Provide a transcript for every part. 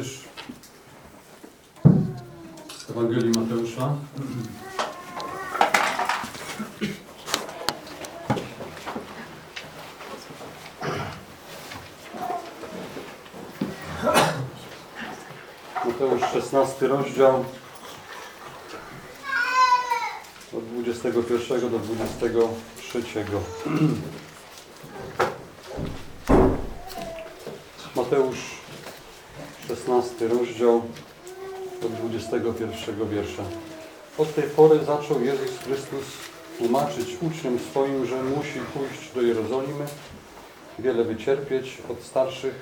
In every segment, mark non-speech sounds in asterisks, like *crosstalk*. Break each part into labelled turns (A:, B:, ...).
A: wiersz z Ewangelii Mateusza. Mateusz 16 rozdział od 21 do 23. Mateusz 16 rozdział od 21 wiersza. Od tej pory zaczął Jezus Chrystus tłumaczyć uczniom swoim, że musi pójść do Jerozolimy, wiele wycierpieć od starszych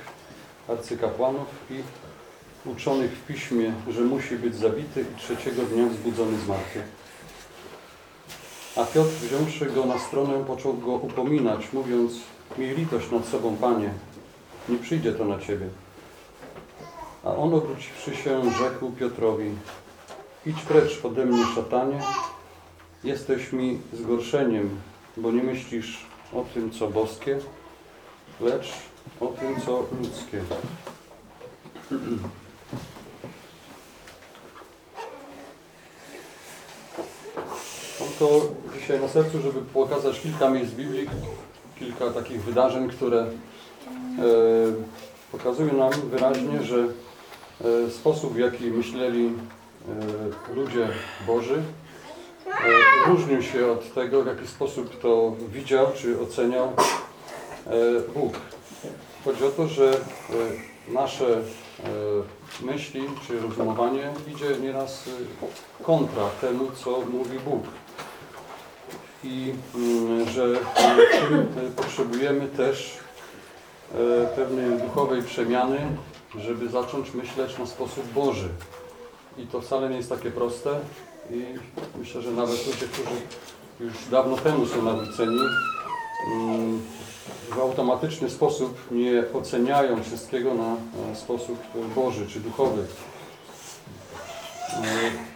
A: arcykapłanów i uczonych w piśmie, że musi być zabity i trzeciego dnia wzbudzony z martwych. A Piotr, wziąwszy go na stronę, począł go upominać, mówiąc, miej litość nad sobą, Panie, nie przyjdzie to na Ciebie. A on obróciwszy się, rzekł Piotrowi, idź precz ode mnie, szatanie, jesteś mi zgorszeniem, bo nie myślisz o tym, co boskie, lecz o tym, co ludzkie. Mam to dzisiaj na sercu, żeby pokazać kilka miejsc Biblii, kilka takich wydarzeń, które e, pokazują nam wyraźnie, że sposób, w jaki myśleli e, ludzie Boży, e, różnił się od tego, w jaki sposób to widział czy oceniał e, Bóg. Chodzi o to, że e, nasze e, myśli czy rozumowanie idzie nieraz e, kontra temu, co mówi Bóg. I mm, że e, e, potrzebujemy też e, pewnej duchowej przemiany, żeby zacząć myśleć na sposób Boży. I to wcale nie jest takie proste i myślę, że nawet ludzie, którzy już dawno temu są nawróceni, mm, w automatyczny sposób nie oceniają wszystkiego na sposób Boży czy duchowy. E,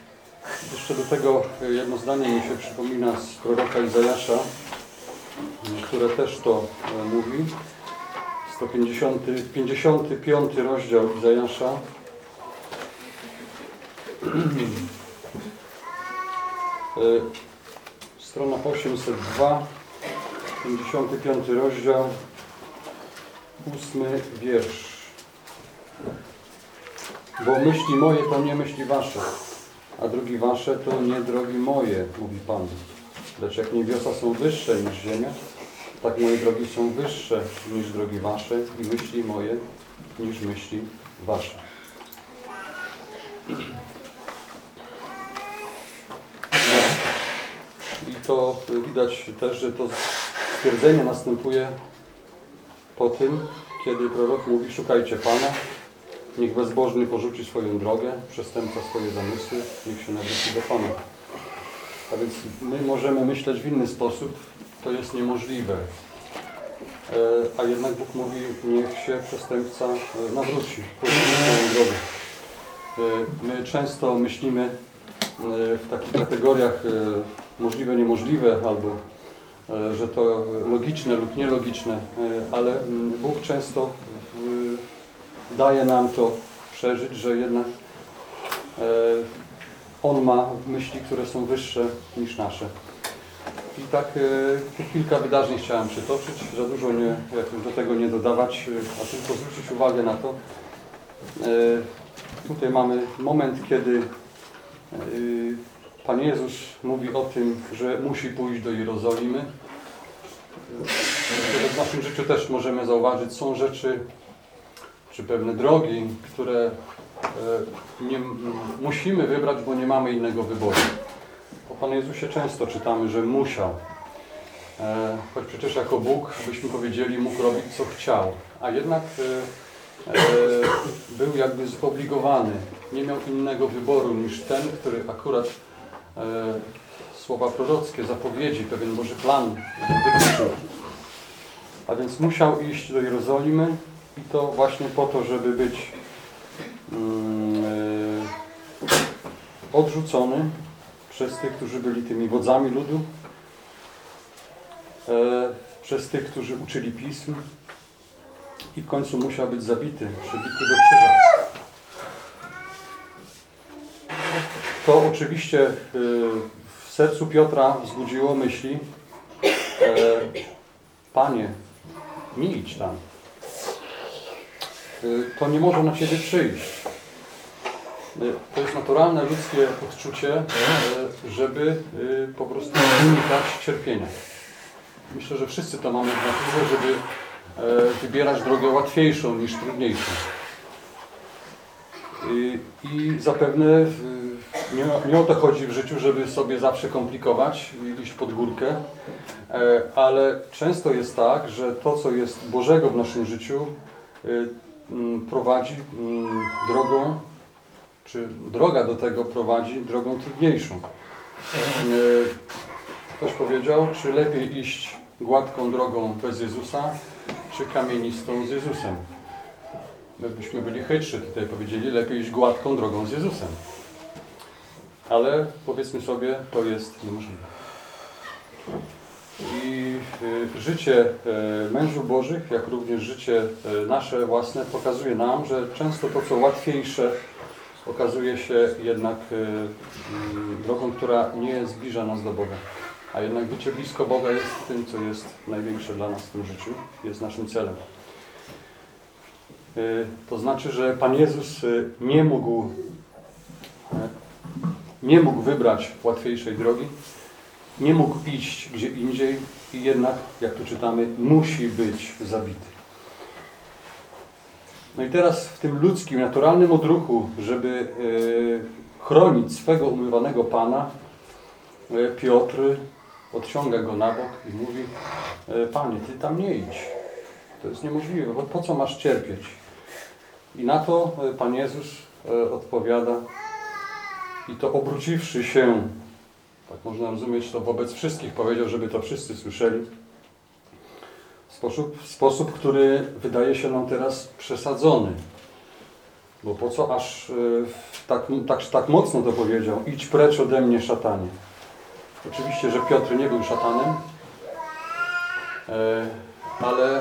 A: Jeszcze do tego jedno zdanie mi się przypomina z proroka Izajasza, które też to e, mówi. 150, 55 rozdział Izajasza. *clears throat* Strona 802, 55 rozdział, 8 wiersz. Bo myśli moje to nie myśli wasze, a drogi wasze to nie drogi moje, mówi Pan. Lecz jak niebiosa są wyższe niż ziemia, tak moje drogi są wyższe niż drogi wasze i myśli moje niż myśli wasze. I to widać też, że to stwierdzenie następuje po tym, kiedy prorok mówi szukajcie Pana, niech bezbożny porzuci swoją drogę, przestępca swoje zamysły, niech się nawróci do Pana. A więc my możemy myśleć w inny sposób, to jest niemożliwe. E, A jednak Bóg mówi, niech się przestępca e, nawróci. E, My często myślimy w takich kategoriach możliwe, niemożliwe, albo że to logiczne lub nielogiczne, ale mm, Bóg często daje nam to przeżyć, że jednak On ma myśli, które są wyższe niż nasze. I tak e, kilka wydarzeń chciałem przytoczyć, za dużo nie, do tego nie dodawać, e, a tylko zwrócić uwagę na to. E, Tutaj mamy moment, kiedy Pan Jezus mówi o tym, że musi pójść do Jerozolimy. W naszym życiu też możemy zauważyć, są rzeczy, czy pewne drogi, które nie, musimy wybrać, bo nie mamy innego wyboru. O Panu Jezusie często czytamy, że musiał. E, choć przecież jako Bóg, byśmy powiedzieli, mógł robić co chciał. A jednak e, e, był jakby zobligowany. Nie miał innego wyboru niż ten, który akurat słowa prorockie, zapowiedzi, pewien Boży plan wytyczył. A więc musiał iść do Jerozolimy i to właśnie po to, żeby być e, odrzucony przez tych, którzy byli tymi wodzami ludu, e, przez tych, którzy uczyli pism i w końcu musiał być zabity, przybity do krzyża. To oczywiście e, w sercu Piotra wzbudziło myśli e, Panie, nie idź tam. To nie może na Ciebie przyjść. Y, To jest naturalne ludzkie odczucie, e, żeby y, po prostu unikać cierpienia. Myślę, że wszyscy to mamy w naturze, żeby e, wybierać drogę łatwiejszą niż trudniejszą. I, zapewne y, nie, o to chodzi w życiu, żeby sobie zawsze komplikować iść pod górkę, e, ale często jest tak, że to, co jest Bożego w naszym życiu, y, prowadzi drogą, czy droga do tego prowadzi drogą trudniejszą. Y, Ktoś powiedział, czy lepiej iść gładką drogą bez Jezusa, czy kamienistą z Jezusem. My byśmy byli chytrzy tutaj powiedzieli, lepiej iść gładką drogą z Jezusem. Ale powiedzmy sobie, to jest niemożliwe. I y, życie y, mężów Bożych, jak również życie nasze własne pokazuje nam, że często to, co łatwiejsze, okazuje się jednak y, y, drogą, która nie zbliża nas do Boga. A jednak bycie blisko Boga jest tym, co jest największe dla nas w tym życiu, jest naszym celem. Y, To znaczy, że Pan Jezus nie mógł, nie mógł wybrać łatwiejszej drogi, nie mógł iść gdzie indziej i jednak, jak tu czytamy, musi być zabity. No i teraz w tym ludzkim, naturalnym odruchu, żeby y, chronić swego umywanego Pana, y, Piotr odciąga go na bok i mówi y, Panie, Ty tam nie idź. To jest niemożliwe, bo po co masz cierpieć? I na to e, Pan Jezus e, odpowiada i to obróciwszy się, tak można rozumieć to wobec wszystkich, powiedział, żeby to wszyscy słyszeli, sposób, w sposób który wydaje się nam teraz przesadzony. Bo po co aż e, tak, tak, tak mocno to powiedział? Idź precz ode mnie, szatanie. Oczywiście, że Piotr nie był szatanem, e, ale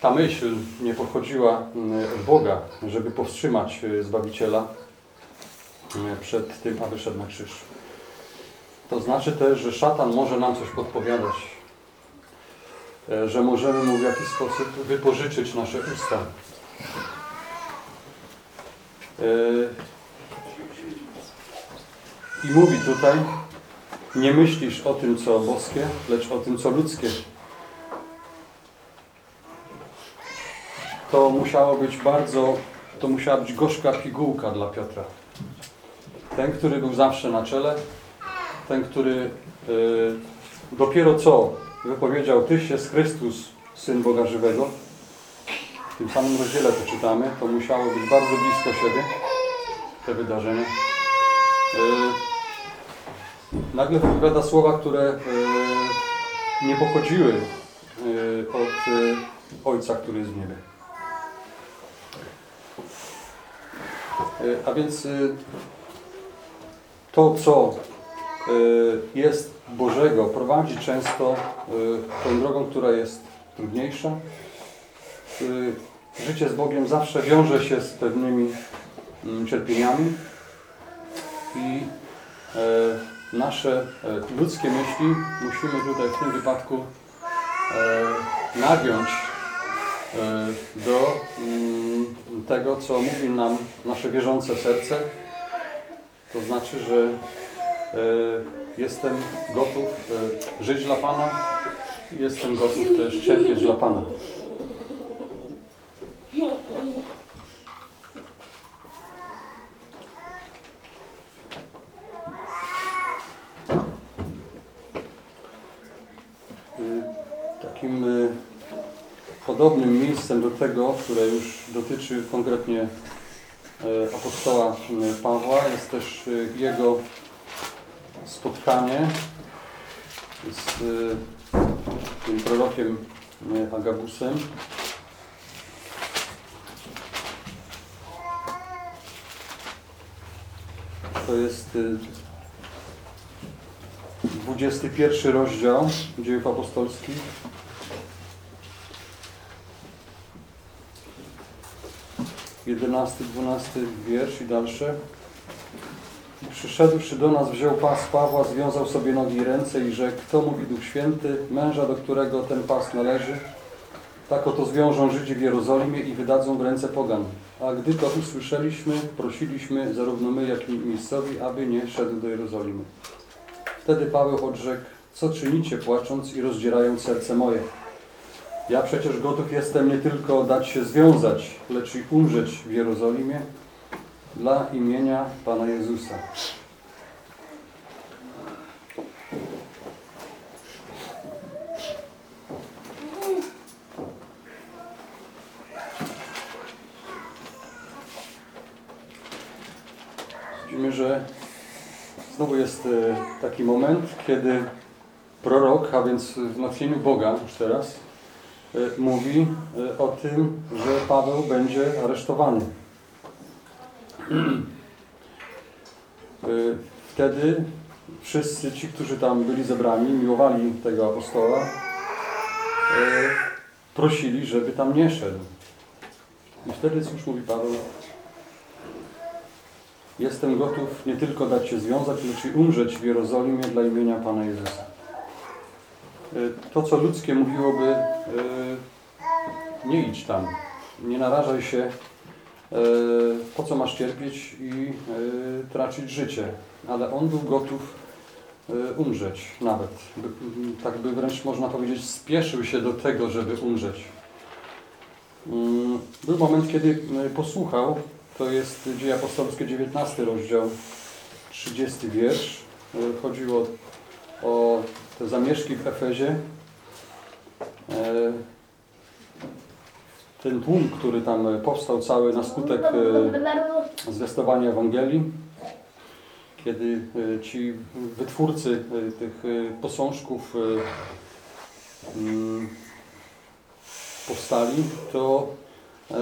A: ta myśl nie pochodziła od Boga, żeby powstrzymać Zbawiciela przed tym, aby szedł na krzyż. To znaczy też, że szatan może nam coś podpowiadać, e, że możemy mu w jakiś sposób wypożyczyć nasze usta. E, I mówi tutaj, nie myślisz o tym, co boskie, lecz o tym, co ludzkie. to musiało być bardzo, to musiała być gorzka pigułka dla Piotra. Ten, który był zawsze na czele, ten, który y, dopiero co wypowiedział Tyś jest Chrystus, Syn Boga Żywego. W tym samym rozdziale to czytamy, to musiało być bardzo blisko siebie, te wydarzenia. Y, nagle wypowiada słowa, które y, nie pochodziły y, od Ojca, który jest w niebie. A więc to, co jest Bożego, prowadzi często y, tą drogą, która jest trudniejsza. Y, Życie z Bogiem zawsze wiąże się z pewnymi mm, cierpieniami i nasze ludzkie myśli musimy tutaj w tym wypadku nagiąć do mm, tego, co mówi nam nasze wierzące serce. To znaczy, że jestem gotów e, żyć dla Pana jestem gotów też cierpieć dla Pana. Y, Takim podobnym miejscem do tego, które już dotyczy konkretnie e, apostoła Pawła, jest też jego spotkanie z y, tym prorokiem y, Agabusem. To jest y, 21 rozdział Dziejów Apostolskich. 11, 12 wiersz i dalsze. Przyszedłszy do nas, wziął pas Pawła, związał sobie nogi i ręce i rzekł, kto mówi Duch Święty, męża, do którego ten pas należy, tak oto zwiążą Żydzi w Jerozolimie i wydadzą w ręce pogan. A gdy to usłyszeliśmy, prosiliśmy zarówno my, jak i miejscowi, aby nie szedł do Jerozolimy. Wtedy Paweł odrzekł, co czynicie płacząc i rozdzierając serce moje? Ja przecież gotów jestem nie tylko dać się związać, lecz i umrzeć w Jerozolimie dla imienia Pana Jezusa. Widzimy, że znowu jest e, taki moment, kiedy prorok, a więc w natchnieniu Boga już teraz, e, mówi e, o tym, że Paweł będzie aresztowany. E, Wtedy wszyscy ci, którzy tam byli zebrani, miłowali tego apostoła, e, prosili, żeby tam nie szedł. I wtedy cóż mówi Paweł? Jestem gotów nie tylko dać się związać, lecz i umrzeć w Jerozolimie dla imienia Pana Jezusa. Y, To, co ludzkie mówiłoby, y, nie idź tam, nie narażaj się, y, po co masz cierpieć i y, tracić życie. Ale on był gotów y, umrzeć nawet. Tak by wręcz można powiedzieć, spieszył się do tego, żeby umrzeć. Mm, Był moment, kiedy posłuchał, to jest Dzieje Apostolskie, 19 rozdział, 30 wiersz. Chodziło o te zamieszki w Efezie. E, Ten tłum, który tam powstał cały na skutek e, zwiastowania Ewangelii, kiedy e, ci wytwórcy e, tych e, posążków e, mm, powstali, to e,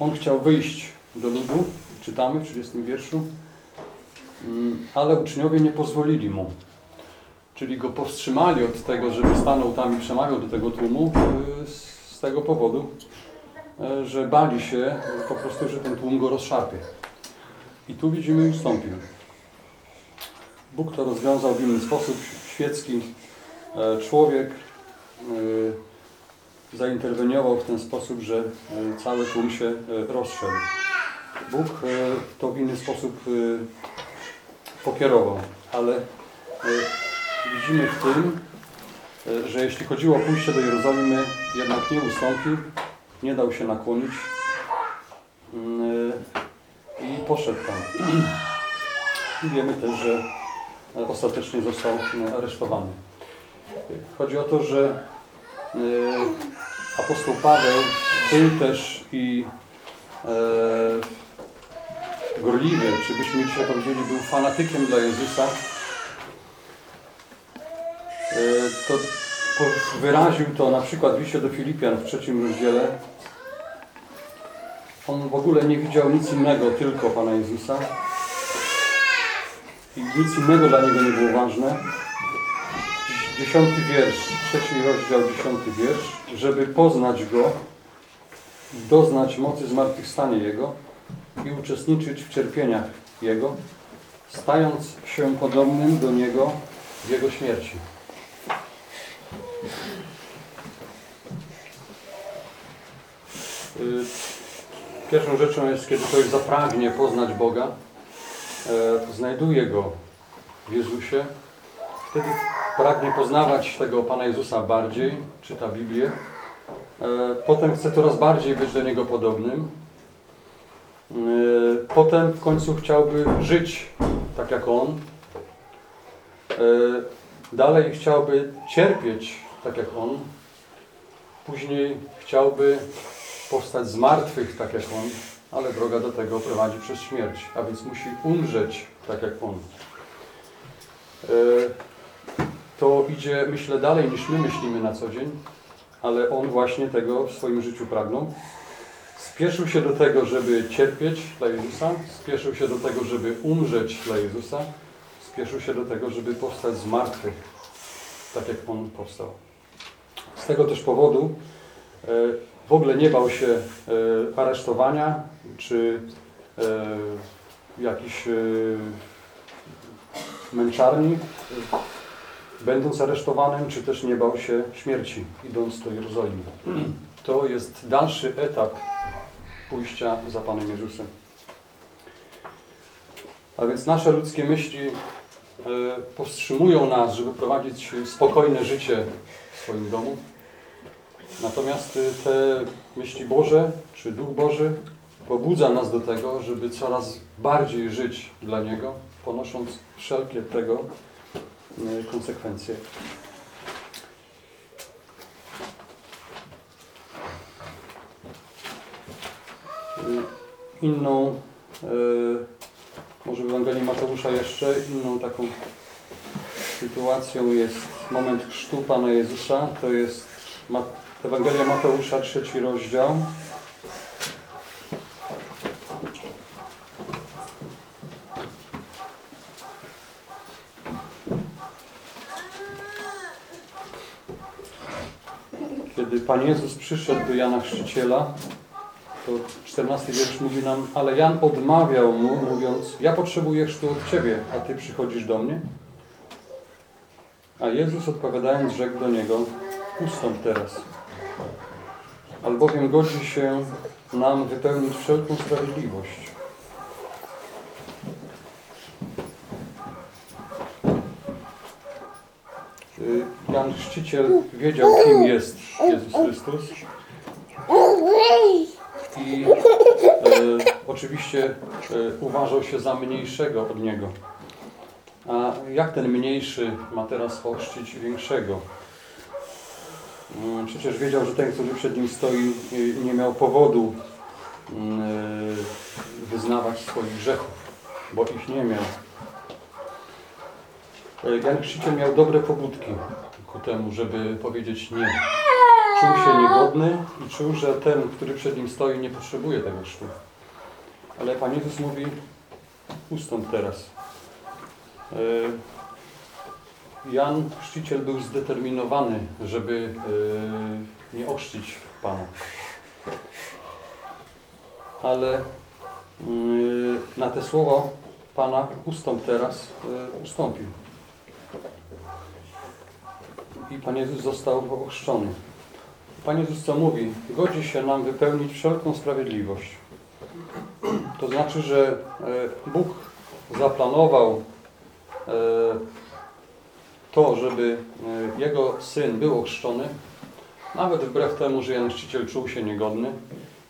A: on chciał wyjść do ludu, czytamy w 30 wierszu, Mm, ale uczniowie nie pozwolili mu. Czyli go powstrzymali od tego, żeby stanął tam i przemawiał do tego tłumu z- tego powodu, że bali się po prostu, że ten tłum go rozszarpie. I tu widzimy, ustąpił. Bóg to rozwiązał w inny sposób, świecki e, człowiek y, zainterweniował w ten sposób, że cały tłum się rozszedł. Bóg to w inny sposób pokierował, ale widzimy w tym, że jeśli chodziło o pójście do Jerozolimy, jednak nie ustąpił, nie dał się nakłonić y, i poszedł tam. I *clears throat* wiemy też, że ostatecznie został y, aresztowany. Chodzi o to, że y, apostoł Paweł był też i e, gorliwy, czy byśmy dzisiaj powiedzieli, był fanatykiem dla Jezusa, E, to wyraził to na przykład w liście do Filipian w trzecim rozdziale. On w ogóle nie widział nic innego, tylko Pana Jezusa. I nic innego dla niego nie było ważne. Dziesiąty wiersz, trzeci rozdział, dziesiąty wiersz. Żeby poznać Go, doznać mocy zmartwychwstania Jego i uczestniczyć w cierpieniach Jego, stając się podobnym do Niego w Jego śmierci. Y, Pierwszą rzeczą jest, kiedy człowiek zapragnie poznać Boga, e, znajduje Go w Jezusie, wtedy pragnie poznawać tego Pana Jezusa bardziej, czyta Biblię, e, potem chce coraz bardziej być do Niego podobnym, potem w końcu chciałby żyć tak jak On, dalej chciałby cierpieć tak jak On, później chciałby powstać z martwych, tak jak On, ale droga do tego prowadzi przez śmierć, a więc musi umrzeć, tak jak On. E, To idzie, myślę, dalej niż my myślimy na co dzień, ale On właśnie tego w swoim życiu pragnął. Spieszył się do tego, żeby cierpieć dla Jezusa, spieszył się do tego, żeby umrzeć dla Jezusa, spieszył się do tego, żeby powstać z martwych, tak jak On powstał. Z tego też powodu e, w ogóle nie bał się e, aresztowania, czy e, jakichś męczarni, będąc aresztowanym, czy też nie bał się śmierci, idąc do Jerozolimy. To jest dalszy etap pójścia za Panem Jezusem. A więc nasze ludzkie myśli powstrzymują nas, żeby prowadzić spokojne życie swoim domu. Natomiast y, te myśli Boże, czy Duch Boży pobudza nas do tego, żeby coraz bardziej żyć dla Niego, ponosząc wszelkie tego y, konsekwencje. Y, Inną, może w Ewangelii Mateusza jeszcze, inną taką sytuacją jest moment chrztu Pana Jezusa. To jest Ewangelia Mateusza, trzeci rozdział. Kiedy Pan Jezus przyszedł do Jana Chrzciciela, to 14 wiersz mówi nam, ale Jan odmawiał mu, mówiąc, ja potrzebuję chrztu od Ciebie, a Ty przychodzisz do mnie? A Jezus odpowiadając rzekł do niego, ustąp teraz, albowiem godzi się nam wypełnić wszelką sprawiedliwość. Y, Jan Chrzciciel wiedział, kim jest Jezus Chrystus i e, oczywiście e, uważał się za mniejszego od Niego. A jak ten mniejszy ma teraz ochrzcić większego? Mm, Przecież wiedział, że ten, który przed nim stoi, y, nie miał powodu mm, y, wyznawać swoich grzechów, bo ich nie miał. Y, Jan Chrzciciel miał dobre pobudki ku temu, żeby powiedzieć nie. Czuł się niegodny i czuł, że ten, który przed nim stoi, nie potrzebuje tego chrztu. Ale Pan Jezus mówi, ustąp teraz. Y, Jan Chrzciciel był zdeterminowany, żeby y, nie ochrzcić Pana. Ale y, na te słowo Pana ustąp teraz ustąpił. I Pan Jezus został ochrzczony. Pan Jezus co mówi? Godzi się nam wypełnić wszelką sprawiedliwość. To znaczy, że Bóg zaplanował to, żeby e, Jego Syn był ochrzczony, nawet wbrew temu, że Jan Chrzciciel czuł się niegodny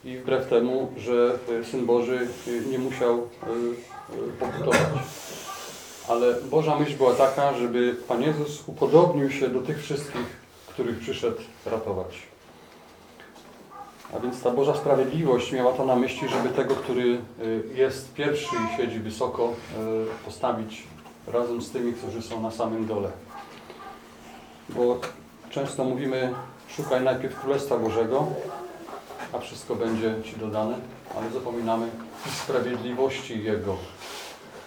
A: i wbrew temu, że e, Syn Boży e, nie musiał e, e, pokutować. Ale Boża myśl była taka, żeby Pan Jezus upodobnił się do tych wszystkich, których przyszedł ratować. A więc ta Boża Sprawiedliwość miała to na myśli, żeby tego, który jest pierwszy i siedzi wysoko, postawić razem z tymi, którzy są na samym dole. Bo często mówimy, szukaj najpierw Królestwa Bożego, a wszystko będzie Ci dodane, ale zapominamy sprawiedliwości Jego.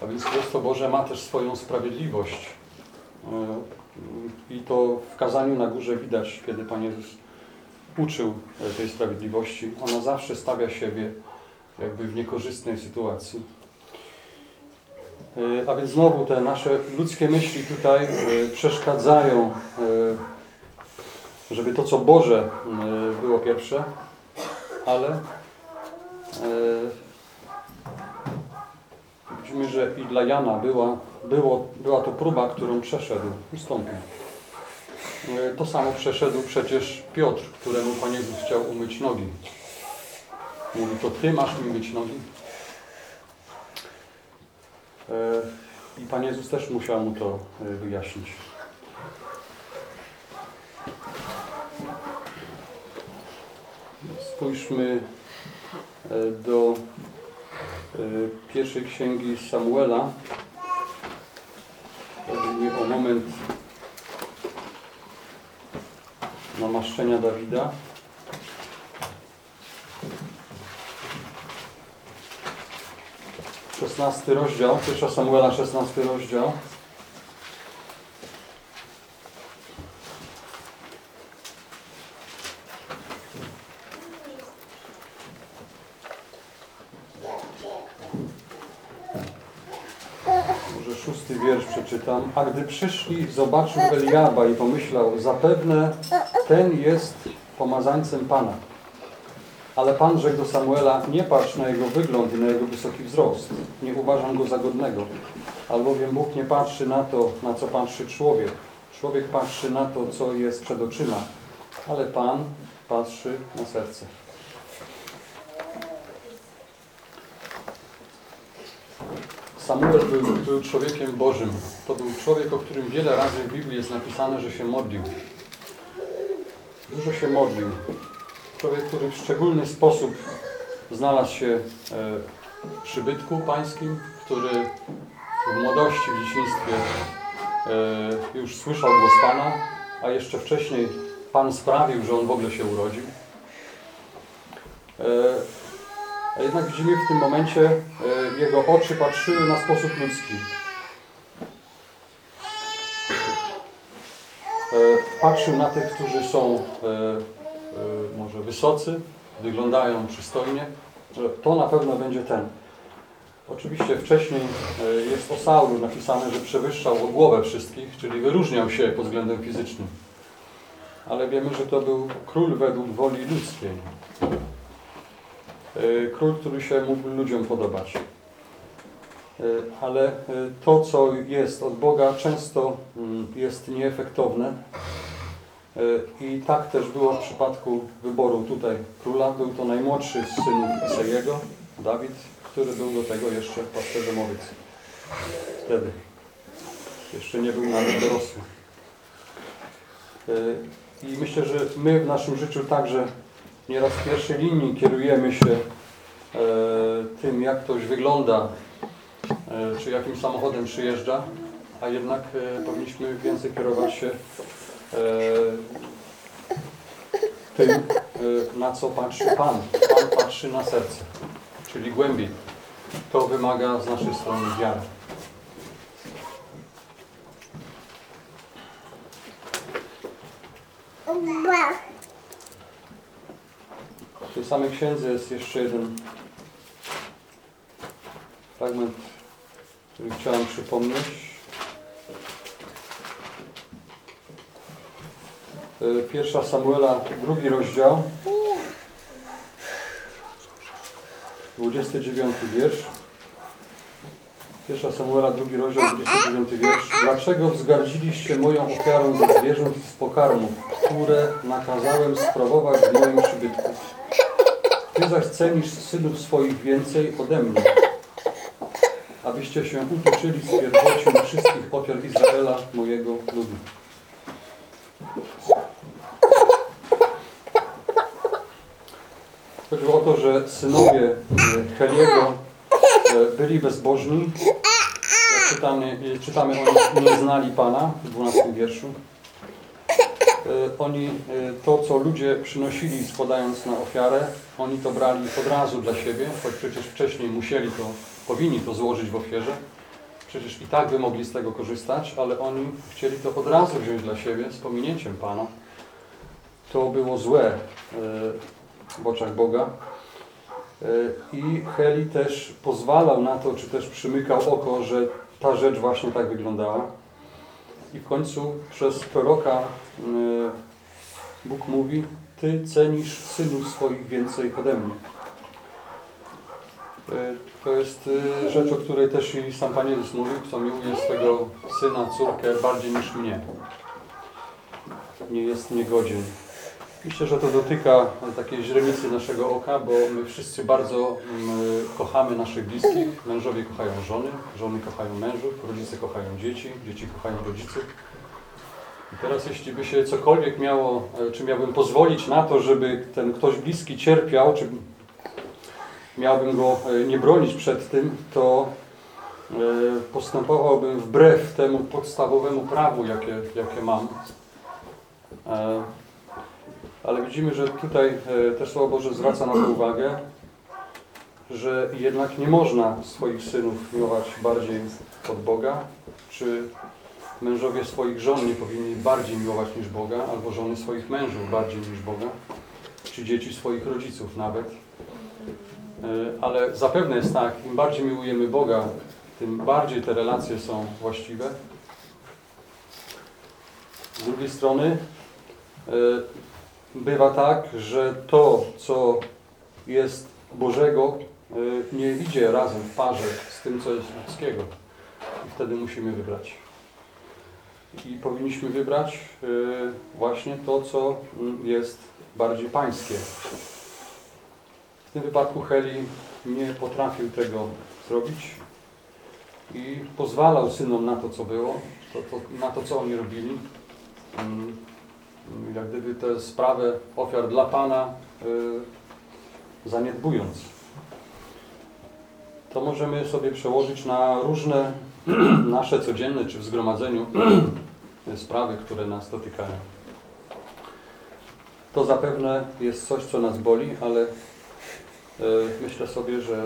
A: A więc Królestwo Boże ma też swoją sprawiedliwość. Y, I to w kazaniu na górze widać, kiedy Pan Jezus uczył e, tej sprawiedliwości. Ona zawsze stawia siebie jakby w niekorzystnej sytuacji. E, A więc znowu te nasze ludzkie myśli tutaj e, przeszkadzają, e, żeby to, co Boże było pierwsze, ale widzimy, że i dla Jana była, było, była to próba, którą przeszedł, ustąpił. To samo przeszedł przecież Piotr, któremu Pan Jezus chciał umyć nogi. Mówi, to Ty masz mi myć nogi? E, I Pan Jezus też musiał mu to e, wyjaśnić. Spójrzmy e, do pierwszej księgi Samuela. Chodzi mi o moment namaszczenia Dawida. 16 rozdział, 1 Samuela 16 rozdział. Może szósty wiersz przeczytam. A gdy przyszli, zobaczył Eliaba i pomyślał, zapewne ten jest pomazańcem Pana. Ale Pan rzekł do Samuela, nie patrz na jego wygląd i na jego wysoki wzrost. Nie uważam go za godnego. Albowiem Bóg nie patrzy na to, na co patrzy człowiek. Człowiek patrzy na to, co jest przed oczyma. Ale Pan patrzy na serce. Samuel był, był człowiekiem Bożym. To był człowiek, o którym wiele razy w Biblii jest napisane, że się modlił. Dużo się modlił. Człowiek, który w szczególny sposób znalazł się e, w przybytku pańskim, który w młodości, w dzieciństwie e, już słyszał głos Pana, a jeszcze wcześniej Pan sprawił, że on w ogóle się urodził. E, a jednak widzimy w tym momencie, jego oczy patrzyły na sposób ludzki. Patrzył na tych, którzy są może wysocy, wyglądają przystojnie, to na pewno będzie ten. Oczywiście wcześniej e, jest o Saulu napisane, że przewyższał o głowę wszystkich, czyli wyróżniał się pod względem fizycznym. Ale wiemy, że to był król według woli ludzkiej. E, Król, który się mógł ludziom podobać. Ale to, co jest od Boga, często mm, jest nieefektowne. E, I tak też było w przypadku wyboru tutaj króla. Był to najmłodszy z synów Isejego, Dawid, który był do tego jeszcze pasterzem owiec. Wtedy. Jeszcze nie był nawet dorosły. E, I myślę, że my w naszym życiu także nieraz w pierwszej linii kierujemy się e, tym, jak ktoś wygląda, czy jakim samochodem przyjeżdża, a jednak powinniśmy więcej kierować się tym, e, na co patrzy Pan. Pan patrzy na serce, czyli głębiej. To wymaga z naszej strony wiary. W tej samej księdze jest jeszcze jeden fragment, który chciałem przypomnieć. E, Pierwsza Samuela, drugi rozdział, 29 wiersz. Pierwsza Samuela, drugi rozdział, 29 wiersz. Dlaczego wzgardziliście moją ofiarą ze zwierząt z pokarmów, które nakazałem sprawować w moim przybytku? Ty zaś cenisz synów swoich więcej ode mnie, abyście się utuczyli z pierwocin wszystkich ofiar Izraela, mojego ludu. Chodziło o to, że synowie e, Heliego e, byli bezbożni. Czytamy, e, czytamy o nich, nie znali Pana w 12 wierszu. Oni to, co ludzie przynosili składając na ofiarę, oni to brali od razu dla siebie, choć przecież wcześniej musieli to, powinni to złożyć w ofierze. Przecież i tak by mogli z tego korzystać, ale oni chcieli to od razu wziąć dla siebie z pominięciem Pana. To było złe w oczach Boga. E, I Heli też pozwalał na to, czy też przymykał oko, że ta rzecz właśnie tak wyglądała. I w końcu przez proroka e, Bóg mówi, Ty cenisz synów swoich więcej ode mnie. E, To jest rzecz, o której też i sam Pan Jezus mówił, kto miłuje swego syna, córkę bardziej niż mnie. Nie jest niegodzien. Myślę, że to dotyka takiej źrenicy naszego oka, bo my wszyscy bardzo mm, kochamy naszych bliskich. Mężowie kochają żony, żony kochają mężów, rodzice kochają dzieci, dzieci kochają rodziców. I teraz jeśli by się cokolwiek miało, e, czy miałbym pozwolić na to, żeby ten ktoś bliski cierpiał, czy miałbym go e, nie bronić przed tym, to e, postępowałbym wbrew temu podstawowemu prawu, jakie, jakie mam. Ale widzimy, że tutaj e, też Słowo Boże zwraca na to uwagę, że jednak nie można swoich synów miłować bardziej od Boga, czy mężowie swoich żon nie powinni bardziej miłować niż Boga, albo żony swoich mężów bardziej niż Boga, czy dzieci swoich rodziców nawet. E, Ale zapewne jest tak, im bardziej miłujemy Boga, tym bardziej te relacje są właściwe. Z drugiej strony e, bywa tak, że to, co jest Bożego, e, nie idzie razem w parze z tym, co jest ludzkiego. I wtedy musimy wybrać. I powinniśmy wybrać e, właśnie to, co mm, jest bardziej pańskie. W tym wypadku Heli nie potrafił tego zrobić i pozwalał synom na to, co było, to, to, na to, co oni robili. Mm, Jak gdyby tę sprawę ofiar dla Pana y, zaniedbując. To możemy sobie przełożyć na różne *clears throat* nasze codzienne czy w zgromadzeniu *clears throat* sprawy, które nas dotykają. To zapewne jest coś, co nas boli, ale y, myślę sobie, że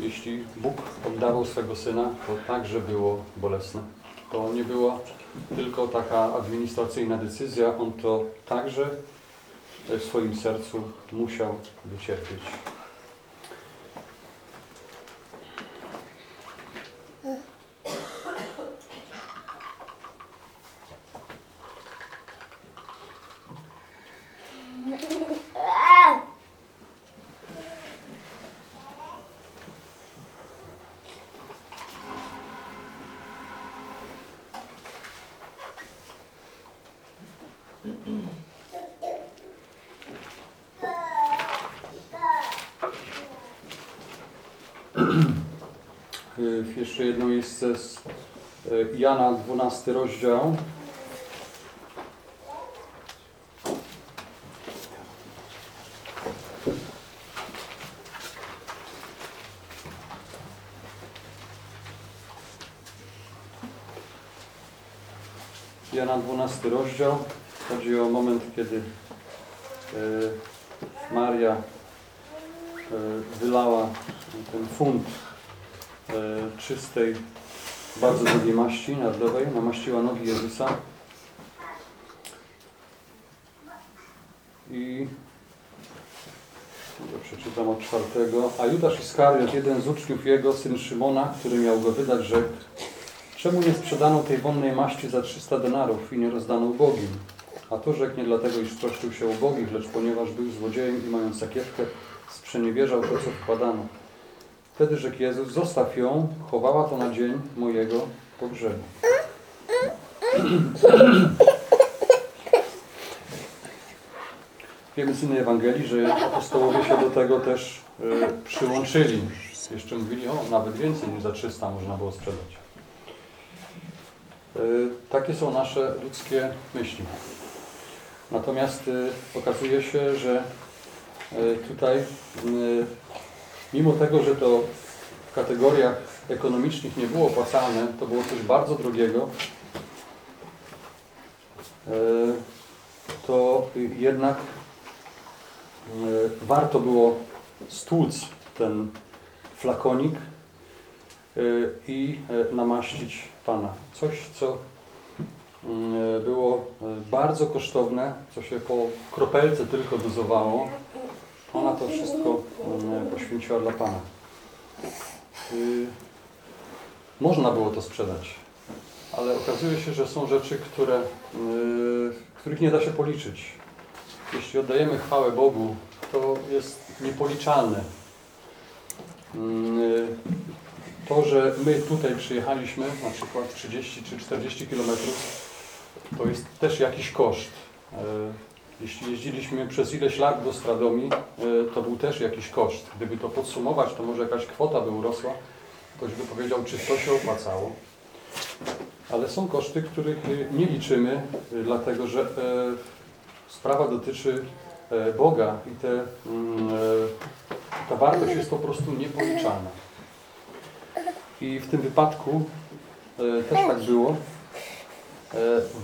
A: jeśli Bóg oddawał swego Syna, to także było bolesne. To nie była tylko taka administracyjna decyzja, On to także w swoim sercu musiał wycierpieć. Y, Jeszcze jedno miejsce z y, Jana 12 rozdział. Jana 12 rozdział. Chodzi o moment, kiedy y, Maria y, wylała ten funt e, czystej, bardzo drogiej maści narodowej, namaściła nogi Jezusa. I ja przeczytam od czwartego. A Judasz Iskariot, jeden z uczniów jego, syn Szymona, który miał go wydać, rzekł Czemu nie sprzedano tej wonnej maści za 300 denarów i nie rozdano ubogim? A to rzekł nie dlatego, iż troszczył się ubogich, lecz ponieważ był złodziejem i mając sakiewkę, sprzeniewierzał to, co wkładano. Wtedy rzekł Jezus, zostaw ją, chowała to na dzień mojego pogrzebu. Wiemy z innej Ewangelii, że apostołowie się do tego też y, przyłączyli. Jeszcze mówili, o, nawet więcej niż za 300 można było sprzedać. Y, takie są nasze ludzkie myśli. Natomiast y, okazuje się, że tutaj, mimo tego, że to w kategoriach ekonomicznych nie było opłacalne, to było coś bardzo drogiego, y, to jednak y, warto było stłuc ten flakonik y, i namaścić Pana. Coś, co y, było bardzo kosztowne, co się po kropelce tylko dozowało. Ona to wszystko y, poświęciła dla Pana. Y, Można było to sprzedać, ale okazuje się, że są rzeczy, które, y, których nie da się policzyć. Jeśli oddajemy chwałę Bogu, to jest niepoliczalne. Y, To, że my tutaj przyjechaliśmy, na przykład 30 czy 40 km, to jest też jakiś koszt. Jeśli jeździliśmy przez ileś lat do Stradomi, e, to był też jakiś koszt. Gdyby to podsumować, to może jakaś kwota by urosła. Ktoś by powiedział, czy to się opłacało. Ale są koszty, których nie liczymy, e, dlatego że e, sprawa dotyczy Boga i te, mm, ta wartość jest po prostu niepoliczalna. I w tym wypadku też tak było.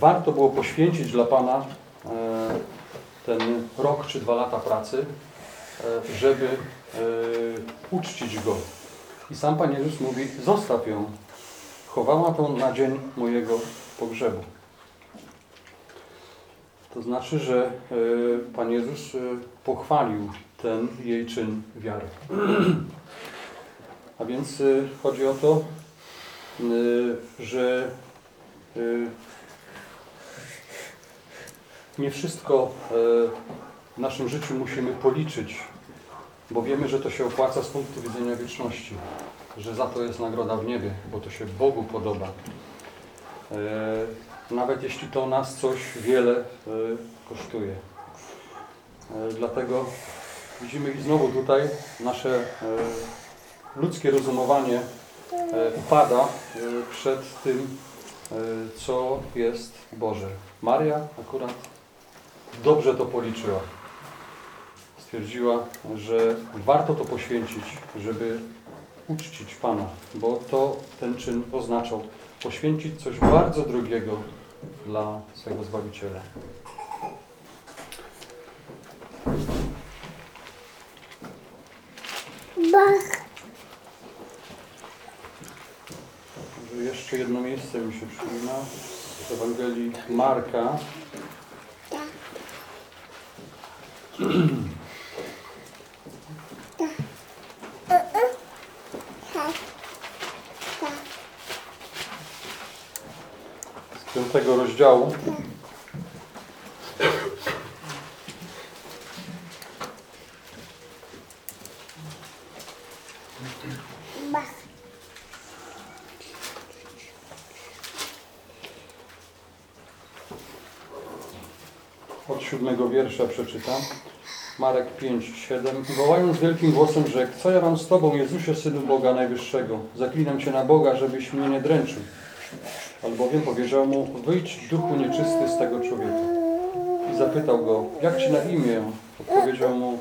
A: Warto było poświęcić dla Pana ten rok czy dwa lata pracy, e, żeby e, uczcić Go. I sam Pan Jezus mówi, zostaw ją, chowała to na dzień mojego pogrzebu. To znaczy, że e, Pan Jezus pochwalił ten jej czyn wiary. *clears throat* A więc chodzi o to, że nie wszystko y, w naszym życiu musimy policzyć, bo wiemy, że to się opłaca z punktu widzenia wieczności, że za to jest nagroda w niebie, bo to się Bogu podoba. Y, Nawet jeśli to nas coś wiele y, kosztuje. Dlatego widzimy znowu tutaj nasze ludzkie rozumowanie e, upada e, przed tym, e, co jest Boże. Maria akurat dobrze to policzyła. Stwierdziła, że warto to poświęcić, żeby uczcić Pana, bo to ten czyn oznaczał poświęcić coś bardzo drogiego dla swojego Zbawiciela.
B: Bach.
A: Jeszcze jedno miejsce mi się przypomina z Ewangelii Marka. Z piątego rozdziału. Od siódmego wiersza przeczytam. Marek 5, 7. I wołając wielkim głosem rzekł, co ja mam z Tobą, Jezusie, Synu Boga Najwyższego? Zaklinam Cię na Boga, żebyś mnie nie dręczył. Albowiem powiedział mu, wyjdź duchu nieczysty z tego człowieka. I zapytał go, jak Ci na imię? Odpowiedział mu,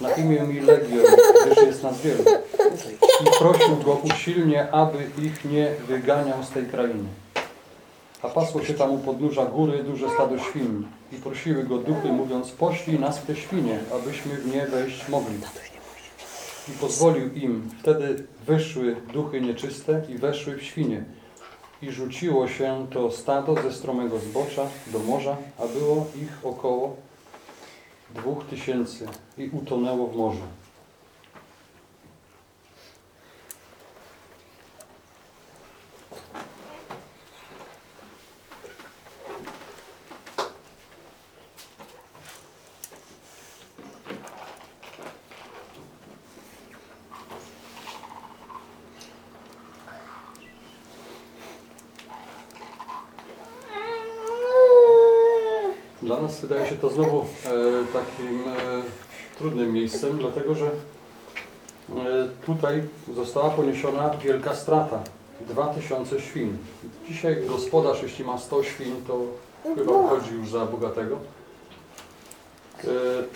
A: na imię mi Legion, gdyż jest nas wielu. I prosił go usilnie, aby ich nie wyganiał z tej krainy. A pasło się tam u podnóża góry duże stado świń i prosiły go duchy, mówiąc, poślij nas te świnie, abyśmy w nie wejść mogli. I pozwolił im. Wtedy wyszły duchy nieczyste i weszły w świnie. I rzuciło się to stado ze stromego zbocza do morza, a było ich około dwóch tysięcy i utonęło w morzu. Dla nas wydaje się to znowu e, takim e, trudnym miejscem, dlatego że e, tutaj została poniesiona wielka strata. 2000 świn. Dzisiaj gospodarz, jeśli ma 100 świn, to chyba uchodzi już za bogatego. E,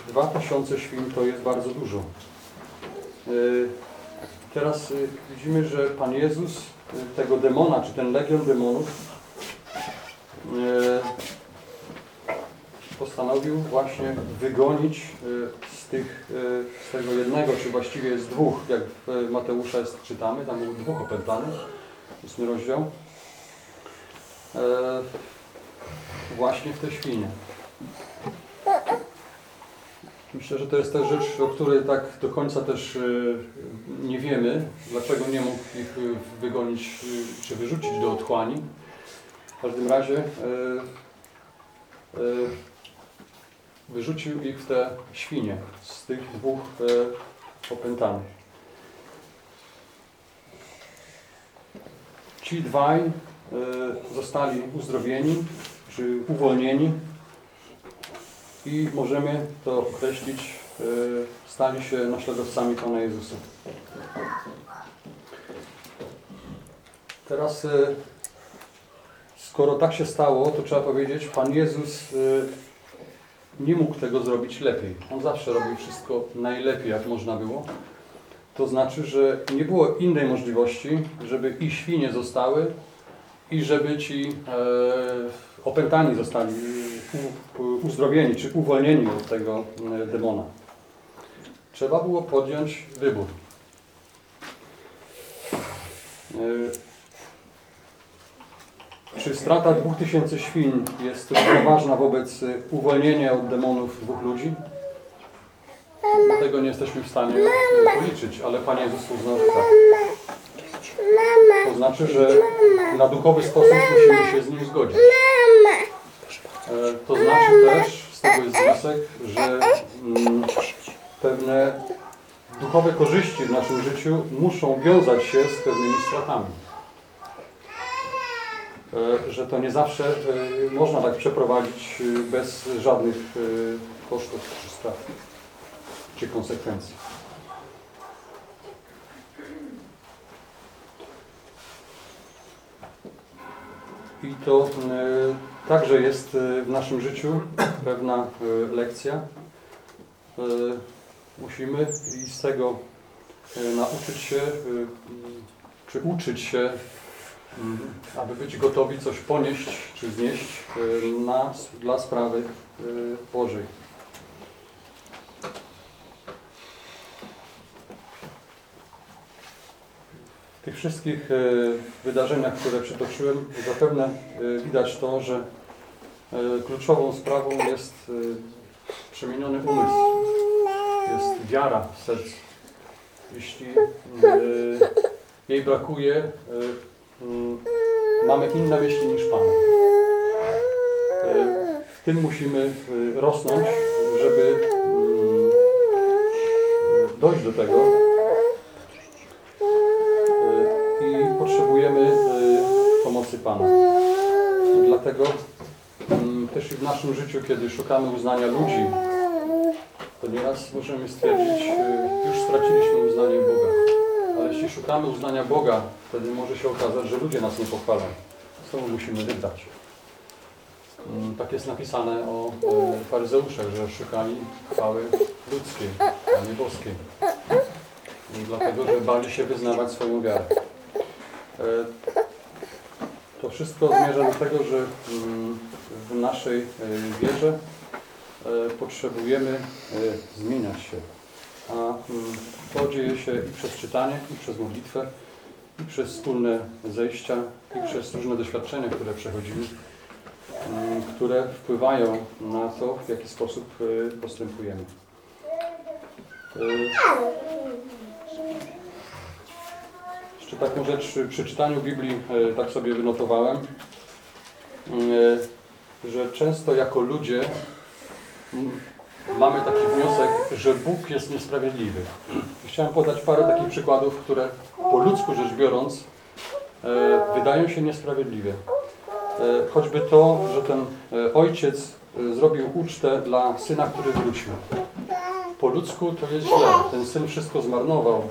A: 2000 świn to jest bardzo dużo. E, teraz e, widzimy, że Pan Jezus e, tego demona, czy ten legion demonów e, postanowił właśnie wygonić y, z tych, y, z tego jednego, czy właściwie z dwóch, jak w Mateusza jest, czytamy, tam było dwóch opętanych, ósmy rozdział, e, właśnie w te świnie. Myślę, że to jest też rzecz, o której tak do końca też nie wiemy, dlaczego nie mógł ich wygonić, czy wyrzucić do otchłani. W każdym razie wyrzucił ich w te świnie z tych dwóch e, opętanych. Ci dwaj e, zostali uzdrowieni czy uwolnieni i możemy to określić, e, stali się naśladowcami Pana Jezusa. Teraz, skoro tak się stało, to trzeba powiedzieć, Pan Jezus nie mógł tego zrobić lepiej. On zawsze robił wszystko najlepiej, jak można było. To znaczy, że nie było innej możliwości, żeby i świnie zostały, i żeby ci e, opętani zostali u, uzdrowieni, czy uwolnieni od tego e, demona. Trzeba było podjąć wybór. E, czy strata 2000 świń jest równie ważna wobec y, uwolnienia od demonów dwóch ludzi? Tego nie jesteśmy w stanie policzyć, ale Pan Jezus uznał, że tak. To znaczy, że na duchowy sposób musimy się z nim zgodzić. E, To znaczy też, z tego jest wniosek, że mm, pewne duchowe korzyści w naszym życiu muszą wiązać się z pewnymi stratami. E, Że to nie zawsze e, można tak przeprowadzić e, bez żadnych kosztów czy strat, czy konsekwencji. I to także jest w naszym życiu pewna lekcja. Musimy i z tego nauczyć się, czy uczyć się, aby być gotowi coś ponieść czy znieść na, dla sprawy e, Bożej. W tych wszystkich e, wydarzeniach, które przytoczyłem, zapewne e, widać to, że kluczową sprawą jest przemieniony umysł, jest wiara w sercu. Jeśli jej brakuje, mamy inne myśli niż Pan. E, W tym musimy e, rosnąć, żeby mm, dojść do tego, i potrzebujemy y, pomocy Pana. Dlatego mm, też i w naszym życiu, kiedy szukamy uznania ludzi, to nieraz możemy stwierdzić, y, już straciliśmy uznanie Boga. Ale jeśli szukamy uznania Boga, wtedy może się okazać, że ludzie nas nie pochwalą. Znowu musimy wybrać. Mm, Tak jest napisane o y, faryzeuszach, że szukali chwały ludzkiej, a nie boskiej. I Dlatego, że bali się wyznawać swoją wiarę. E, To wszystko zmierza do tego, że mm, w naszej e, wierze e, potrzebujemy e, zmieniać się. A mm, to dzieje się i przez czytanie, i przez modlitwę, i przez wspólne zejścia, i przez różne doświadczenia, które przechodzimy, mm, które wpływają na to, w jaki sposób e, postępujemy. E, Jeszcze taką rzecz przy czytaniu Biblii e, tak sobie wynotowałem, że często jako ludzie m, mamy taki wniosek, że Bóg jest niesprawiedliwy. Chciałem podać parę takich przykładów, które po ludzku rzecz biorąc e, wydają się niesprawiedliwe. E, Choćby to, że ten e, ojciec zrobił ucztę dla syna, który wrócił. Po ludzku to jest źle. Ten syn wszystko zmarnował.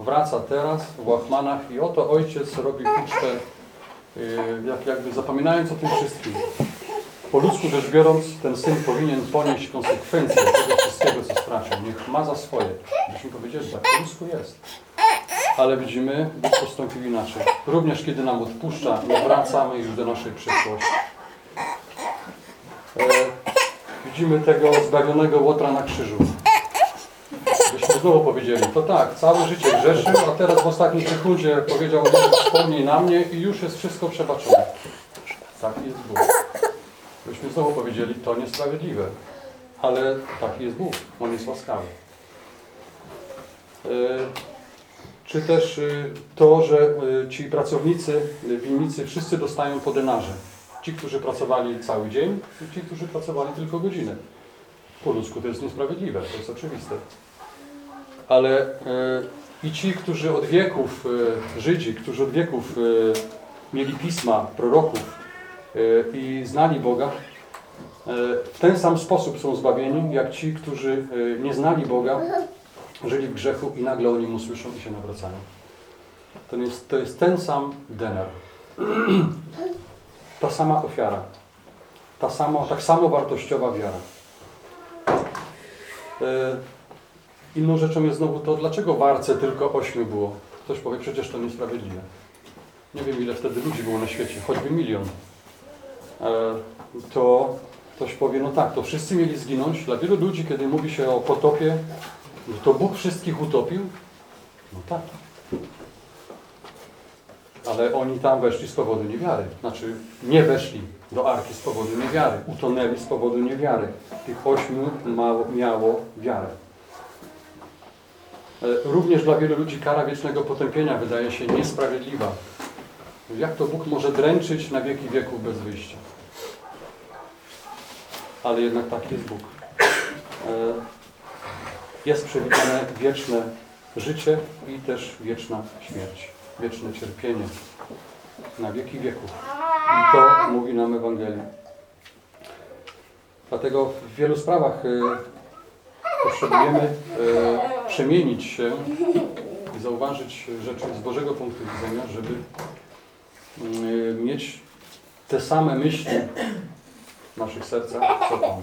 A: Wraca teraz w łachmanach i oto ojciec robi ucztę, jak, jakby zapominając o tym wszystkim. Po ludzku rzecz biorąc, ten syn powinien ponieść konsekwencje tego wszystkiego, co stracił. Niech ma za swoje. Byśmy powiedzieli, że tak po ludzku jest. Ale widzimy, Bóg postąpił inaczej. Również kiedy nam odpuszcza, nie wracamy już do naszej przeszłości. E, widzimy tego zbawionego Łotra na krzyżu. Byśmy znowu powiedzieli, to tak, całe życie grzeszył, a teraz w ostatniej sekundzie powiedział, wspomnij na mnie i już jest wszystko przebaczone. Taki jest Bóg. Byśmy znowu powiedzieli, to niesprawiedliwe. Ale taki jest Bóg, On jest łaskawy. E, Czy też e, to, że e, ci pracownicy, winnicy, wszyscy dostają po denarze. Ci, którzy pracowali cały dzień i ci, którzy pracowali tylko godzinę. Po ludzku to jest niesprawiedliwe, to jest oczywiste. Ale i ci, którzy od wieków, Żydzi, którzy od wieków mieli pisma, proroków i znali Boga, e, w ten sam sposób są zbawieni, jak ci, którzy e, nie znali Boga, żyli w grzechu i nagle o nim usłyszą i się nawracają. To jest, to jest ten sam denar. *clears throat* Ta sama ofiara. Ta sama, tak samo wartościowa wiara. E, Inną rzeczą jest znowu to, dlaczego w Arce tylko ośmiu było. Ktoś powie, przecież to niesprawiedliwe. Nie wiem, ile wtedy ludzi było na świecie, choćby milion. E, To ktoś powie, no tak, to wszyscy mieli zginąć. Dla wielu ludzi, kiedy mówi się o potopie, to Bóg wszystkich utopił. No tak. Ale oni tam weszli z powodu niewiary. Znaczy, nie weszli do arki z powodu niewiary. Utonęli z powodu niewiary. Tych ośmiu mało, miało wiarę. E, Również dla wielu ludzi kara wiecznego potępienia wydaje się niesprawiedliwa. Jak to Bóg może dręczyć na wieki wieków bez wyjścia? Ale jednak taki jest Bóg. E, Jest przewidziane wieczne życie i też wieczna śmierć, wieczne cierpienie na wieki wieków. I to mówi nam Ewangelia. Dlatego w wielu sprawach e, potrzebujemy e, przemienić się i zauważyć rzeczy z Bożego punktu widzenia, żeby mieć te same myśli w naszych sercach, co Pan.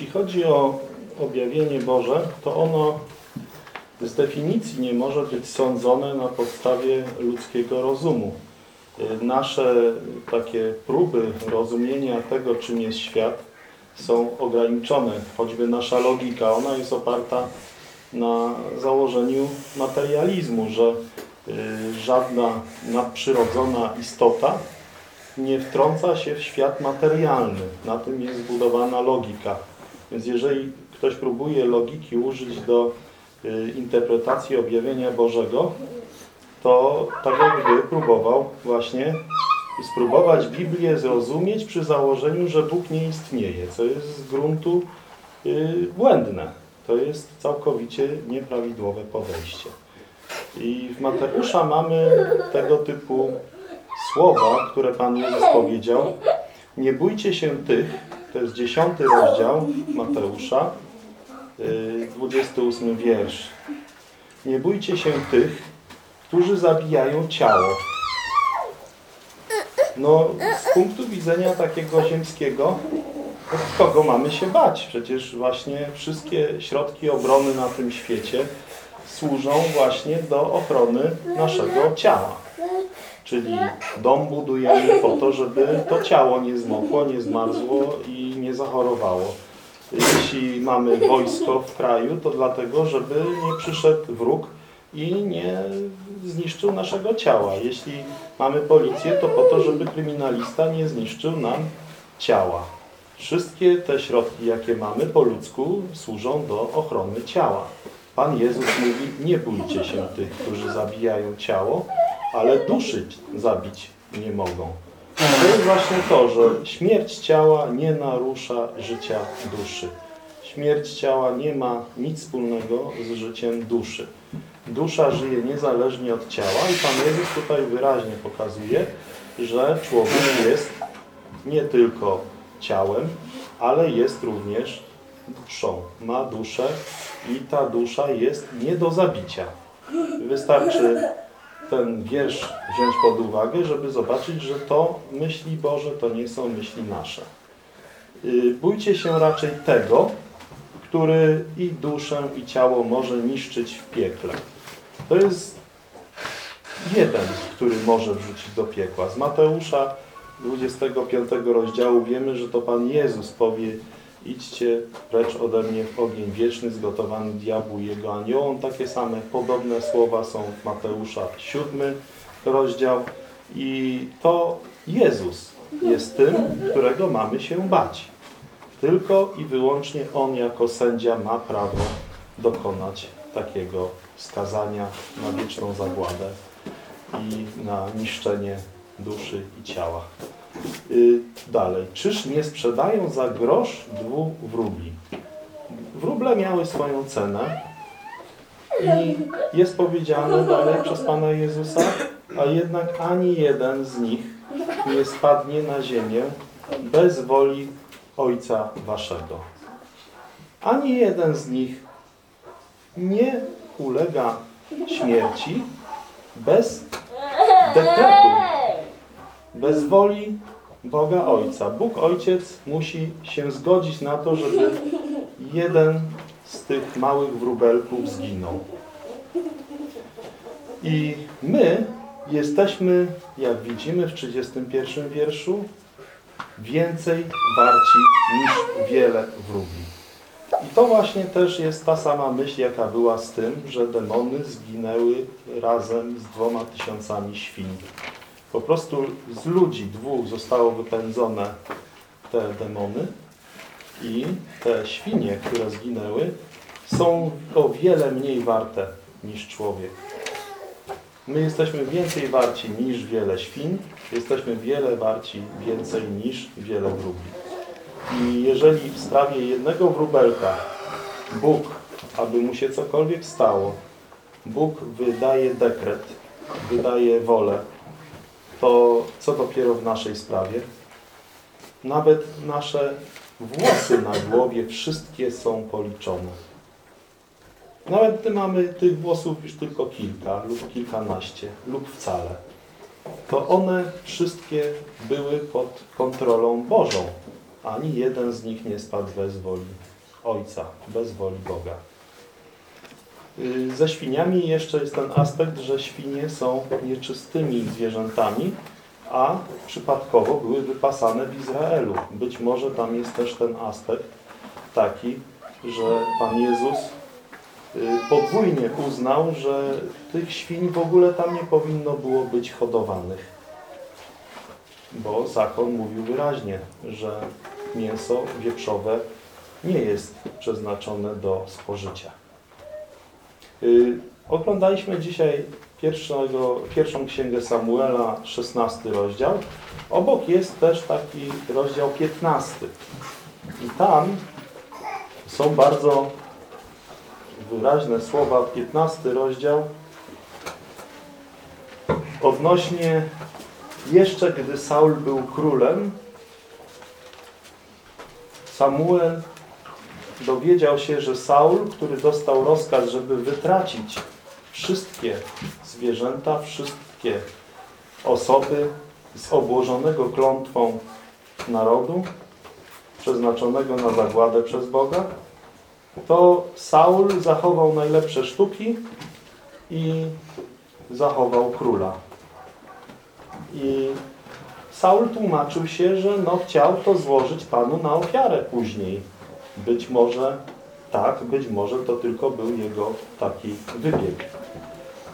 C: Jeśli chodzi o objawienie Boże, to ono z definicji nie może być sądzone na podstawie ludzkiego rozumu. Nasze takie próby rozumienia tego, czym jest świat, są ograniczone. Choćby nasza logika, ona jest oparta na założeniu materializmu, że y, żadna nadprzyrodzona istota nie wtrąca się w świat materialny. Na tym jest zbudowana logika. Więc jeżeli ktoś próbuje logiki użyć do y, interpretacji objawienia Bożego, to tak jakby próbował właśnie spróbować Biblię zrozumieć przy założeniu, że Bóg nie istnieje, co jest z gruntu y, błędne. To jest całkowicie nieprawidłowe podejście. I w Mateusza mamy tego typu słowa, które Pan Jezus powiedział. Nie bójcie się tych, to jest dziesiąty rozdział Mateusza, y, 28 wiersz. Nie bójcie się tych, którzy zabijają ciało. No, z punktu widzenia takiego ziemskiego, od kogo mamy się bać? Przecież właśnie wszystkie środki obrony na tym świecie służą właśnie do ochrony naszego ciała. Czyli dom budujemy po to, żeby to ciało nie zmokło, nie zmarzło i nie zachorowało. Jeśli mamy wojsko w kraju, to dlatego, żeby nie przyszedł wróg i nie zniszczył naszego ciała. Jeśli mamy policję, to po to, żeby kryminalista nie zniszczył nam ciała. Wszystkie te środki, jakie mamy po ludzku, służą do ochrony ciała. Pan Jezus mówi, nie bójcie się tych, którzy zabijają ciało, ale duszy zabić nie mogą. To jest właśnie to, że śmierć ciała nie narusza życia duszy. Śmierć ciała nie ma nic wspólnego z życiem duszy. Dusza żyje niezależnie od ciała i Pan Jezus tutaj wyraźnie pokazuje, że człowiek jest nie tylko ciałem, ale jest również duszą. Ma duszę i ta dusza jest nie do zabicia. Wystarczy ten wiersz wziąć pod uwagę, żeby zobaczyć, że to myśli Boże to nie są myśli nasze. Y, Bójcie się raczej tego, który i duszę, i ciało może niszczyć w piekle. To jest jeden, który może wrzucić do piekła. Z Mateusza 25 rozdziału wiemy, że to Pan Jezus powie idźcie precz ode mnie w ogień wieczny zgotowany diabłu i jego aniołom. Takie same podobne słowa są w Mateusza 7 rozdział i to Jezus jest tym, którego mamy się bać. Tylko i wyłącznie On jako sędzia ma prawo dokonać takiego skazania na wieczną zagładę i na niszczenie duszy i ciała. Y, Dalej. Czyż nie sprzedają za grosz dwóch wróbli? Wróble miały swoją cenę i jest powiedziane dalej przez Pana Jezusa, a jednak ani jeden z nich nie spadnie na ziemię bez woli Ojca Waszego. Ani jeden z nich nie ulega śmierci bez dekretu, bez woli Boga Ojca. Bóg Ojciec musi się zgodzić na to, żeby jeden z tych małych wróbelków zginął. I my jesteśmy, jak widzimy w 31 wierszu, więcej warci niż wiele wróbli. I to właśnie też jest ta sama myśl, jaka była z tym, że demony zginęły razem z dwoma tysiącami świń. Po prostu z ludzi dwóch zostało wypędzone te demony i te świnie, które zginęły, są o wiele mniej warte niż człowiek. My jesteśmy więcej warci niż wiele świn, jesteśmy wiele warci więcej niż wiele wróbli. I jeżeli w sprawie jednego wróbelka Bóg, aby mu się cokolwiek stało, Bóg wydaje dekret, wydaje wolę, to co dopiero w naszej sprawie? Nawet nasze włosy na głowie wszystkie są policzone. Nawet gdy mamy tych włosów już tylko kilka lub kilkanaście lub wcale, to one wszystkie były pod kontrolą Bożą. Ani jeden z nich nie spadł bez woli Ojca, bez woli Boga. Y, Ze świniami jeszcze jest ten aspekt, że świnie są nieczystymi zwierzętami, a przypadkowo były wypasane w Izraelu. Być może tam jest też ten aspekt taki, że Pan Jezus y, podwójnie uznał, że tych świń w ogóle tam nie powinno było być hodowanych. Bo zakon mówił wyraźnie, że mięso wieprzowe nie jest przeznaczone do spożycia. Y, Oglądaliśmy dzisiaj pierwszego, pierwszą księgę Samuela, 16 rozdział. Obok jest też taki rozdział 15. I tam są bardzo wyraźne słowa, 15 rozdział odnośnie jeszcze gdy Saul był królem, Samuel dowiedział się, że Saul, który dostał rozkaz, żeby wytracić wszystkie zwierzęta, wszystkie osoby z obłożonego klątwą narodu, przeznaczonego na zagładę przez Boga, to Saul zachował najlepsze sztuki i zachował króla. I Saul tłumaczył się, że no chciał to złożyć Panu na ofiarę później. Być może tak, być może to tylko był jego taki wybieg.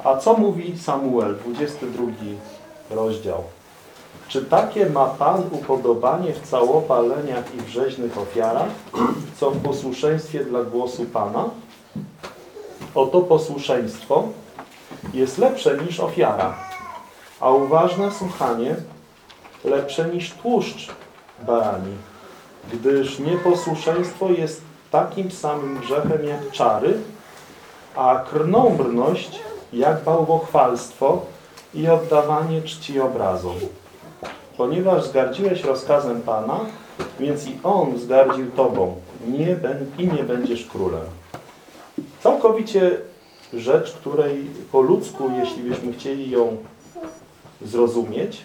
C: A co mówi Samuel, 22 rozdział? Czy takie ma Pan upodobanie w całopaleniach i w rzeźnych ofiarach, co w posłuszeństwie dla głosu Pana? Oto posłuszeństwo jest lepsze niż ofiara, a uważne słuchanie lepsze niż tłuszcz barani, gdyż nieposłuszeństwo jest takim samym grzechem jak czary, a krnąbrność jak bałwochwalstwo i oddawanie czci obrazom. Ponieważ zgardziłeś rozkazem Pana, więc i On zgardził Tobą nie i nie będziesz królem. Całkowicie rzecz, której po ludzku, jeśli byśmy chcieli ją zrozumieć,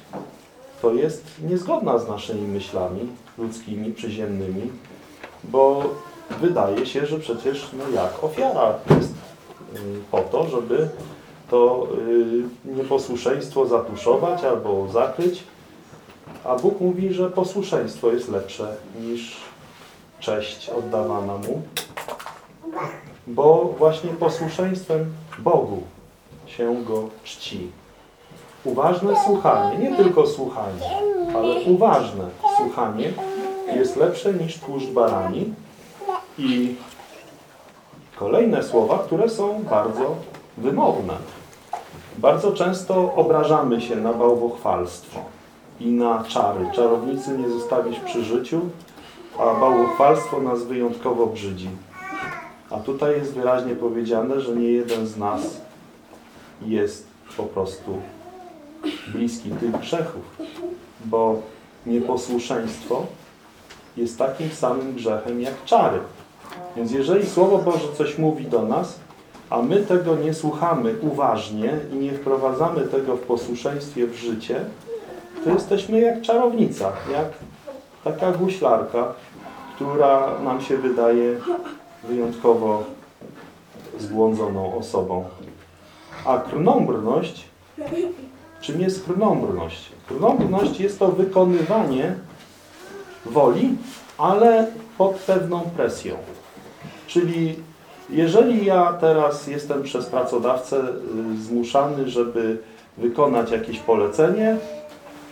C: to jest niezgodna z naszymi myślami ludzkimi, przyziemnymi, bo wydaje się, że przecież no jak ofiara jest y, po to, żeby to y, nieposłuszeństwo zatuszować albo zakryć, a Bóg mówi, że posłuszeństwo jest lepsze niż cześć oddawana Mu, bo właśnie posłuszeństwem Bogu się Go czci. Uważne słuchanie, nie tylko słuchanie, ale uważne słuchanie jest lepsze niż tłuszcz barani i kolejne słowa, które są bardzo wymowne. Bardzo często obrażamy się na bałwochwalstwo i na czary. Czarownicy nie zostawisz przy życiu, a bałwochwalstwo nas wyjątkowo brzydzi. A tutaj jest wyraźnie powiedziane, że nie jeden z nas jest po prostu bliski tych grzechów, bo nieposłuszeństwo jest takim samym grzechem jak czary. Więc jeżeli Słowo Boże coś mówi do nas, a my tego nie słuchamy uważnie i nie wprowadzamy tego w posłuszeństwie w życie, to jesteśmy jak czarownica, jak taka guślarka, która nam się wydaje wyjątkowo zbłądzoną osobą. A krnąbrność, czym jest krnąbrność. Krnąbrność jest to wykonywanie woli, ale pod pewną presją. Czyli jeżeli ja teraz jestem przez pracodawcę y, zmuszany, żeby wykonać jakieś polecenie,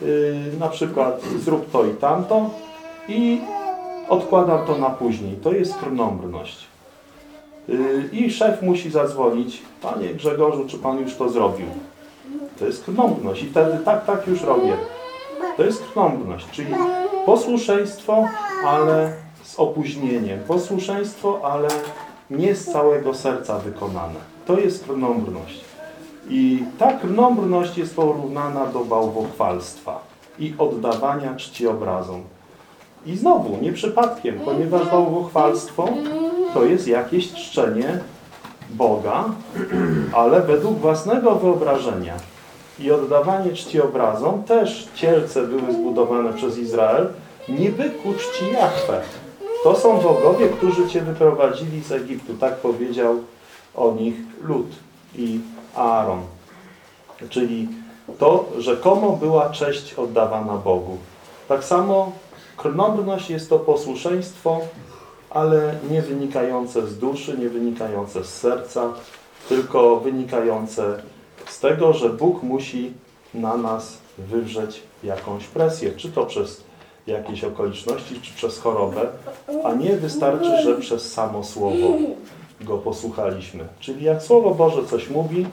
C: y, na przykład zrób to i tamto i odkładam to na później. To jest krnąbrność. Y, I szef musi zadzwonić, panie Grzegorzu, czy pan już to zrobił? To jest krnąbrność i wtedy tak, tak już robię. To jest krnąbrność, czyli posłuszeństwo, ale z opóźnieniem. Posłuszeństwo, ale nie z całego serca wykonane. To jest krnąbrność. I ta krnąbrność jest porównana do bałwochwalstwa i oddawania czci obrazom. I znowu, nie przypadkiem, ponieważ bałwochwalstwo to jest jakieś czczenie Boga, ale według własnego wyobrażenia. I oddawanie czci obrazom, też cielce były zbudowane przez Izrael, niby ku czci Jahwe. To są bogowie, którzy Cię wyprowadzili z Egiptu. Tak powiedział o nich lud i Aaron. Czyli to rzekomo była cześć oddawana Bogu. Tak samo krnąbrność jest to posłuszeństwo, ale nie wynikające z duszy, nie wynikające z serca, tylko wynikające z tego, że Bóg musi na nas wywrzeć jakąś presję, czy to przez jakieś okoliczności, czy przez chorobę, a nie wystarczy, że przez samo Słowo Go posłuchaliśmy. Czyli jak Słowo Boże coś mówi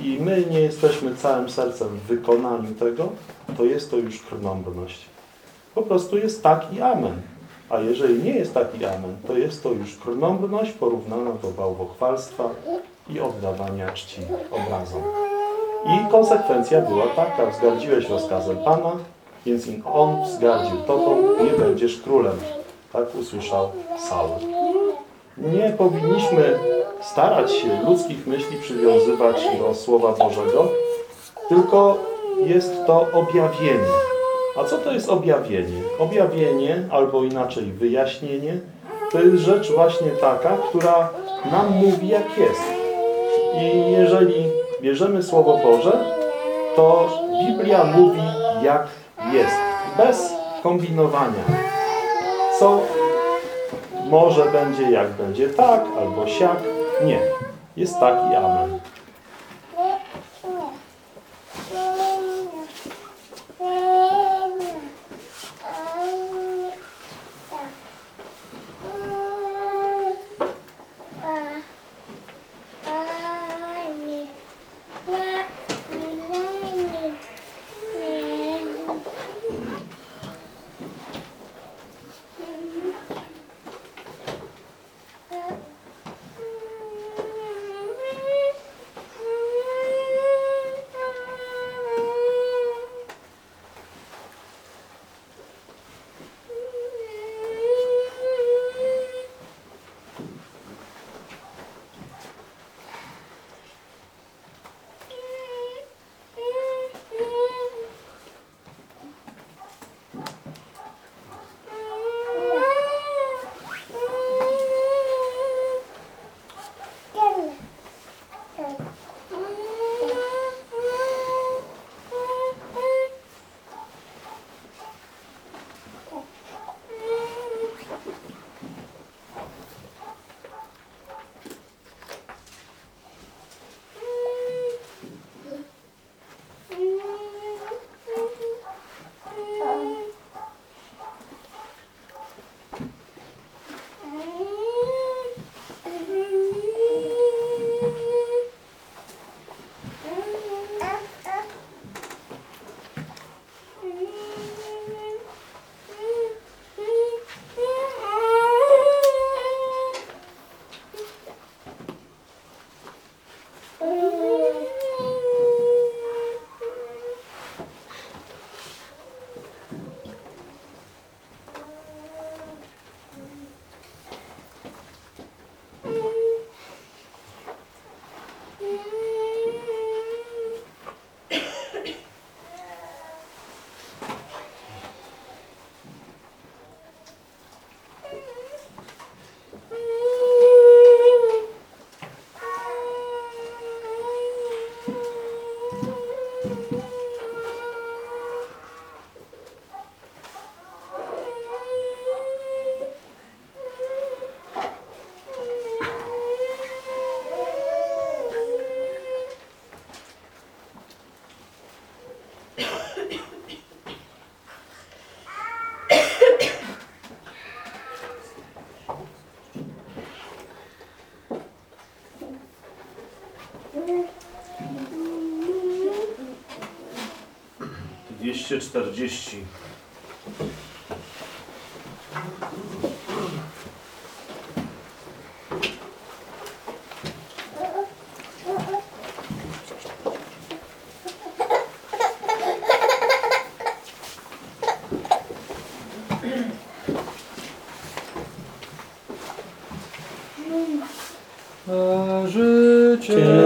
C: i my nie jesteśmy całym sercem w wykonaniu tego, to jest to już krnąbrność. Po prostu jest tak i amen. A jeżeli nie jest taki amen, to jest to już krnąbrność porównana do bałwochwalstwa i oddawania czci obrazom. I konsekwencja była taka, wzgardziłeś rozkazem Pana, więc im On wzgardził Tobą, nie będziesz królem. Tak usłyszał Saul. Nie powinniśmy starać się ludzkich myśli przywiązywać do Słowa Bożego, tylko jest to objawienie. A co to jest objawienie? Objawienie, albo inaczej wyjaśnienie, to jest rzecz właśnie taka, która nam mówi jak jest. I jeżeli bierzemy Słowo Boże, to Biblia mówi jak jest. Bez kombinowania. Co może będzie, jak będzie tak, albo siak. Nie. Jest tak i amen.
A: 240.
D: Na życie